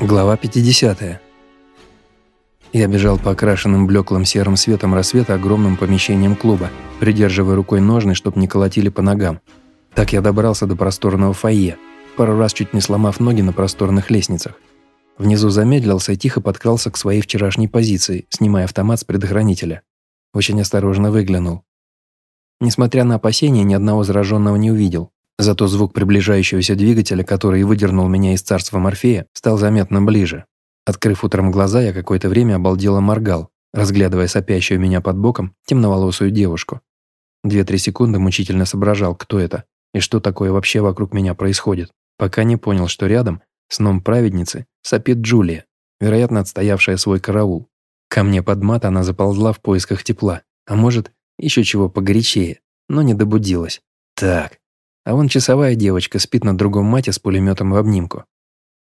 Глава 50. Я бежал по окрашенным блеклым серым светом рассвета огромным помещением клуба, придерживая рукой ножны, чтоб не колотили по ногам. Так я добрался до просторного фойе, пару раз чуть не сломав ноги на просторных лестницах. Внизу замедлился и тихо подкрался к своей вчерашней позиции, снимая автомат с предохранителя. Очень осторожно выглянул. Несмотря на опасения, ни одного зараженного не увидел, Зато звук приближающегося двигателя, который выдернул меня из царства Морфея, стал заметно ближе. Открыв утром глаза, я какое-то время обалдело моргал, разглядывая сопящую меня под боком темноволосую девушку. Две-три секунды мучительно соображал, кто это и что такое вообще вокруг меня происходит, пока не понял, что рядом, сном праведницы, сопит Джулия, вероятно, отстоявшая свой караул. Ко мне под мат она заползла в поисках тепла, а может, еще чего погорячее, но не добудилась. Так, а вон часовая девочка спит на другом мате с пулеметом в обнимку.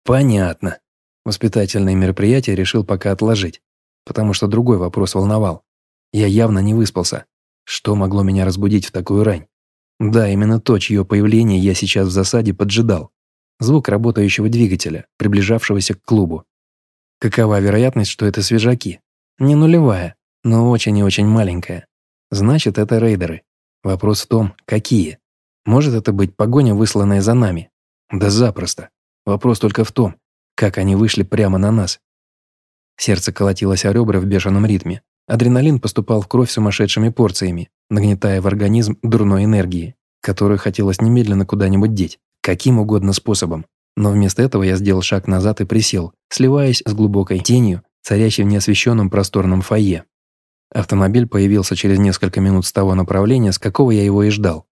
Понятно. Воспитательное мероприятие решил пока отложить, потому что другой вопрос волновал. Я явно не выспался. Что могло меня разбудить в такую рань? Да, именно то, чье появление я сейчас в засаде поджидал. Звук работающего двигателя, приближавшегося к клубу. Какова вероятность, что это свежаки? Не нулевая, но очень и очень маленькая. Значит, это рейдеры. Вопрос в том, какие. Может это быть погоня, высланная за нами? Да запросто. Вопрос только в том, как они вышли прямо на нас. Сердце колотилось о ребра в бешеном ритме. Адреналин поступал в кровь сумасшедшими порциями, нагнетая в организм дурной энергии, которую хотелось немедленно куда-нибудь деть, каким угодно способом. Но вместо этого я сделал шаг назад и присел, сливаясь с глубокой тенью, царящей в неосвещенном просторном фойе. Автомобиль появился через несколько минут с того направления, с какого я его и ждал.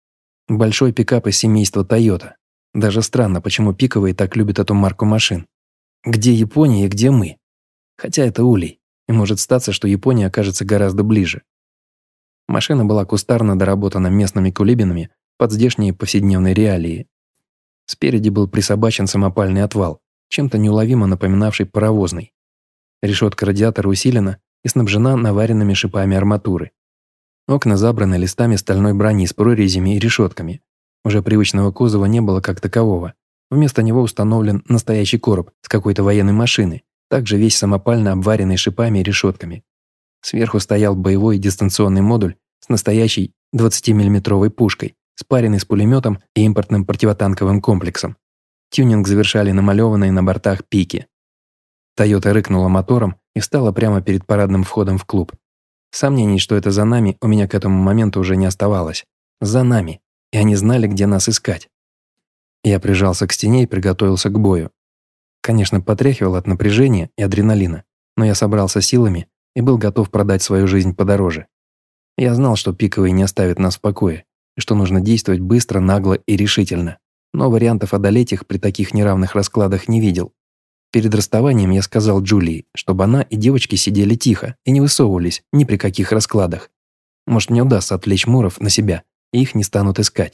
Большой пикап из семейства Toyota. Даже странно, почему пиковые так любят эту марку машин. Где Япония и где мы? Хотя это улей, и может статься, что Япония окажется гораздо ближе. Машина была кустарно доработана местными кулибинами под здешние повседневные реалии. Спереди был присобачен самопальный отвал, чем-то неуловимо напоминавший паровозный. Решетка радиатора усилена и снабжена наваренными шипами арматуры. Окна забраны листами стальной брони с прорезями и решетками. Уже привычного кузова не было как такового. Вместо него установлен настоящий короб с какой-то военной машины, также весь самопально обваренный шипами и решетками. Сверху стоял боевой дистанционный модуль с настоящей 20-миллиметровой пушкой, спаренный с пулеметом и импортным противотанковым комплексом. Тюнинг завершали намалеванные на бортах пики. Тойота рыкнула мотором и встала прямо перед парадным входом в клуб. Сомнений, что это за нами, у меня к этому моменту уже не оставалось. За нами. И они знали, где нас искать. Я прижался к стене и приготовился к бою. Конечно, потряхивал от напряжения и адреналина, но я собрался силами и был готов продать свою жизнь подороже. Я знал, что пиковые не оставят нас в покое, и что нужно действовать быстро, нагло и решительно. Но вариантов одолеть их при таких неравных раскладах не видел. Перед расставанием я сказал Джулии, чтобы она и девочки сидели тихо и не высовывались ни при каких раскладах. Может, мне удастся отвлечь Муров на себя, и их не станут искать.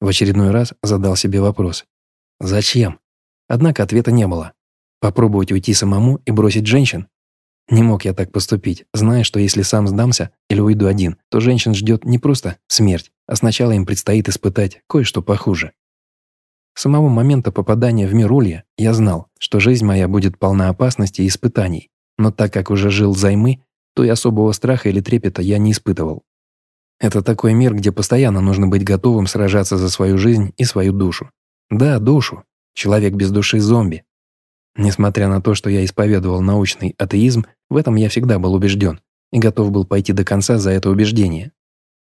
В очередной раз задал себе вопрос. Зачем? Однако ответа не было. Попробовать уйти самому и бросить женщин? Не мог я так поступить, зная, что если сам сдамся или уйду один, то женщин ждет не просто смерть, а сначала им предстоит испытать кое-что похуже. Самого момента попадания в мир Улья я знал, что жизнь моя будет полна опасностей и испытаний, но так как уже жил займы, то и особого страха или трепета я не испытывал. Это такой мир, где постоянно нужно быть готовым сражаться за свою жизнь и свою душу. Да, душу. Человек без души – зомби. Несмотря на то, что я исповедовал научный атеизм, в этом я всегда был убежден и готов был пойти до конца за это убеждение.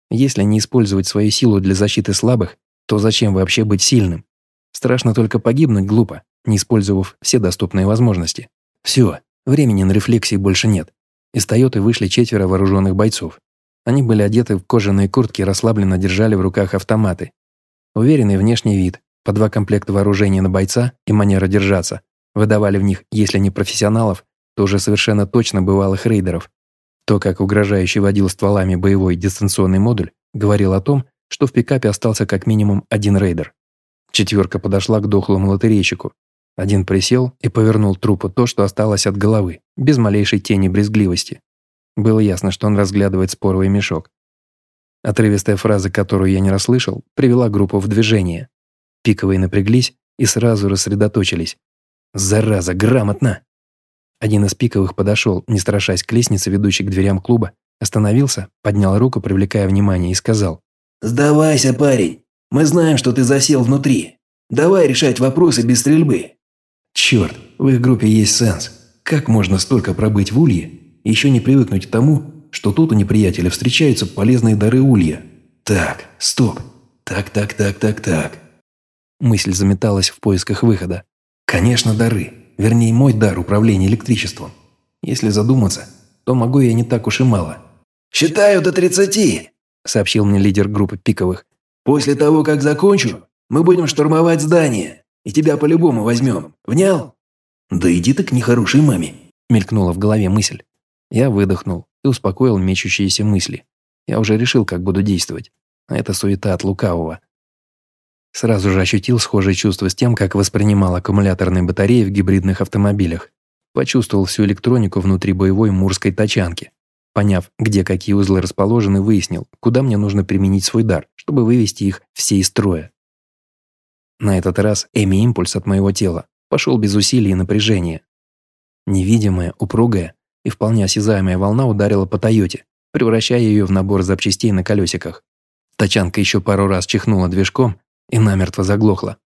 Если не использовать свою силу для защиты слабых, то зачем вообще быть сильным? Страшно только погибнуть глупо, не использовав все доступные возможности. Все, времени на рефлексии больше нет. Из Тойоты вышли четверо вооруженных бойцов. Они были одеты в кожаные куртки и расслабленно держали в руках автоматы. Уверенный внешний вид, по два комплекта вооружения на бойца и манера держаться, выдавали в них, если не профессионалов, то уже совершенно точно бывалых рейдеров. То, как угрожающе водил стволами боевой дистанционный модуль, говорил о том, что в пикапе остался как минимум один рейдер. Четверка подошла к дохлому лотерейщику. Один присел и повернул трупу то, что осталось от головы, без малейшей тени брезгливости. Было ясно, что он разглядывает споровый мешок. Отрывистая фраза, которую я не расслышал, привела группу в движение. Пиковые напряглись и сразу рассредоточились. Зараза, грамотно!» Один из пиковых подошел, не страшась к лестнице, ведущей к дверям клуба, остановился, поднял руку, привлекая внимание, и сказал. «Сдавайся, парень. Мы знаем, что ты засел внутри. Давай решать вопросы без стрельбы». «Черт, в их группе есть сенс. Как можно столько пробыть в улье еще не привыкнуть к тому, что тут у неприятеля встречаются полезные дары улья? Так, стоп. Так, так, так, так, так». Мысль заметалась в поисках выхода. «Конечно, дары. Вернее, мой дар управления электричеством. Если задуматься, то могу я не так уж и мало». «Считаю до тридцати», – сообщил мне лидер группы пиковых. «После того, как закончу, мы будем штурмовать здание, и тебя по-любому возьмем. Внял?» «Да иди ты к нехорошей маме», – мелькнула в голове мысль. Я выдохнул и успокоил мечущиеся мысли. Я уже решил, как буду действовать. А это суета от лукавого. Сразу же ощутил схожие чувства с тем, как воспринимал аккумуляторные батареи в гибридных автомобилях. Почувствовал всю электронику внутри боевой мурской тачанки. Поняв, где какие узлы расположены, выяснил, куда мне нужно применить свой дар, чтобы вывести их все из строя. На этот раз эми-импульс от моего тела пошел без усилий и напряжения. Невидимая, упругая и вполне осязаемая волна ударила по Тойоте, превращая ее в набор запчастей на колесиках. Тачанка еще пару раз чихнула движком и намертво заглохла.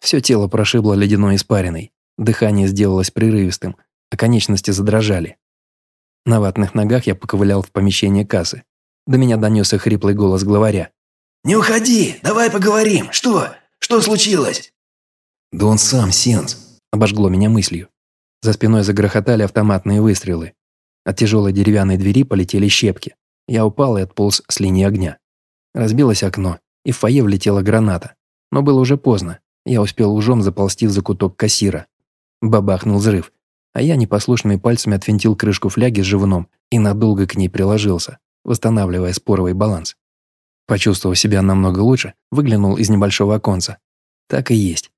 Все тело прошибло ледяной испариной, дыхание сделалось прерывистым, а конечности задрожали. На ватных ногах я поковылял в помещение кассы. До меня донесся хриплый голос главаря. «Не уходи! Давай поговорим! Что? Что случилось?» «Да он сам, Сенс!» – обожгло меня мыслью. За спиной загрохотали автоматные выстрелы. От тяжелой деревянной двери полетели щепки. Я упал и отполз с линии огня. Разбилось окно, и в фойе влетела граната. Но было уже поздно. Я успел ужом заползти в закуток кассира. Бабахнул взрыв, а я непослушными пальцами отвинтил крышку фляги с живуном и надолго к ней приложился, восстанавливая споровый баланс. Почувствовав себя намного лучше, выглянул из небольшого оконца. Так и есть.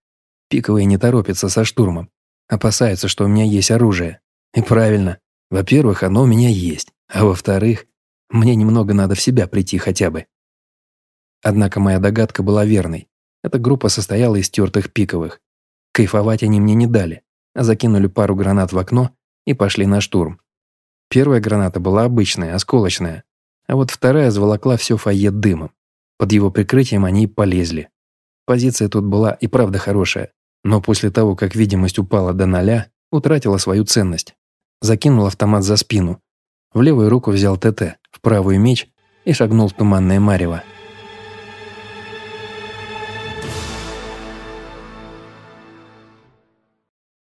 Пиковые не торопятся со штурмом. Опасаются, что у меня есть оружие. И правильно. Во-первых, оно у меня есть. А во-вторых, мне немного надо в себя прийти хотя бы. Однако моя догадка была верной. Эта группа состояла из тертых пиковых. Кайфовать они мне не дали, закинули пару гранат в окно и пошли на штурм. Первая граната была обычная, осколочная, а вот вторая заволокла все фойе дымом. Под его прикрытием они и полезли. Позиция тут была и правда хорошая, но после того, как видимость упала до ноля, утратила свою ценность. Закинул автомат за спину. В левую руку взял ТТ, в правую меч и шагнул в туманное марево.